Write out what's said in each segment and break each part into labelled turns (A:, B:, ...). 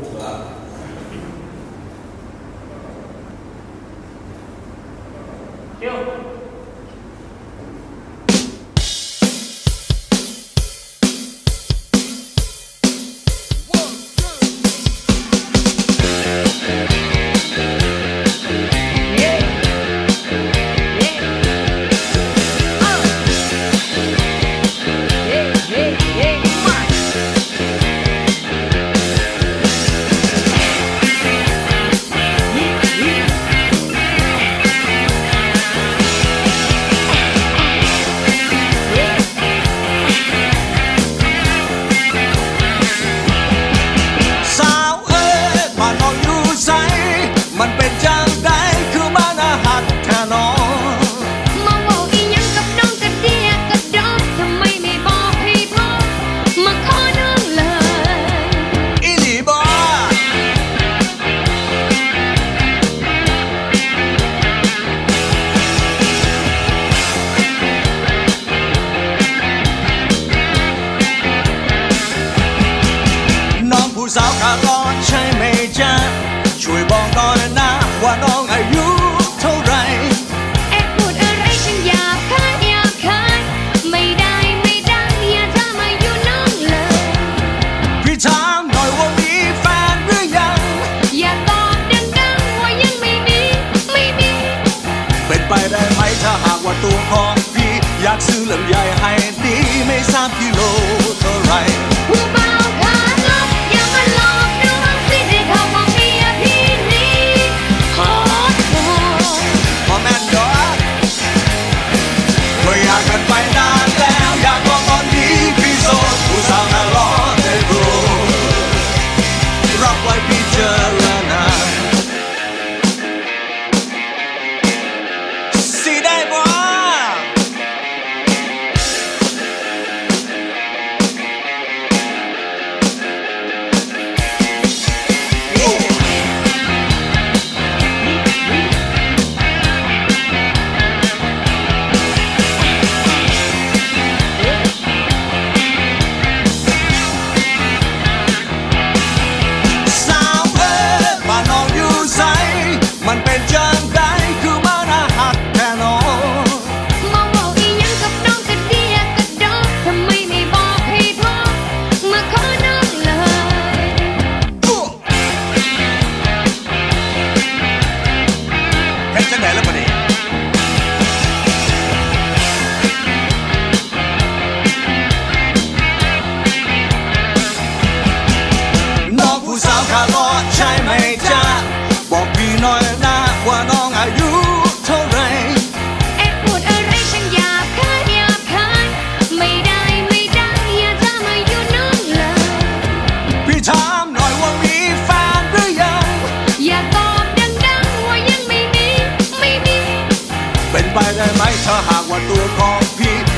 A: roubado. Eu? แอ
B: บพูดอะไรฉันอยากคายอยากคายไม่ได้ไม่ได้อย่าทำอายุน้องเลย
A: พี่ถามหน่อยว่ามีแฟนหรือยัง
B: อย่าตอบดังๆว่ายังไม่มีไม่มี
A: เป็นไปได้ไหมถ้าหากว่าตัวของพี่ อยากซื้อลำญ่ให้ดีไม่ทราบกิโล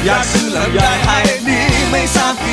B: อ是าก爱你，没อ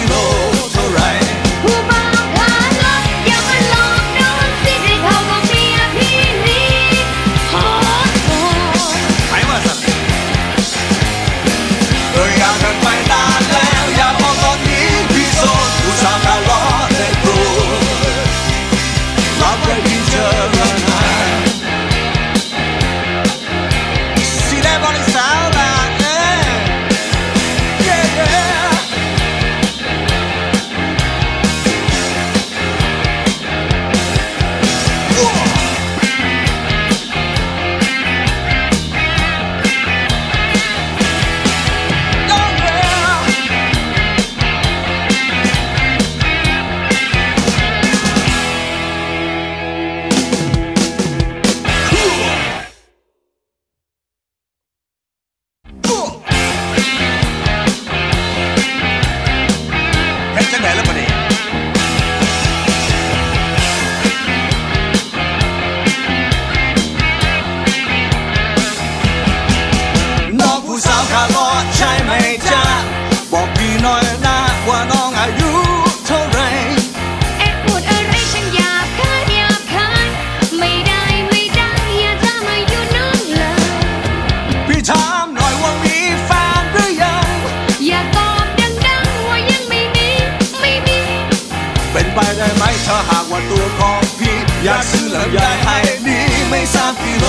A: ไห
B: ม
A: ถ้าหากว่าตัวของพี่ อยากซื้อลำไยให้นี้ไม่
B: สาม
A: กิโล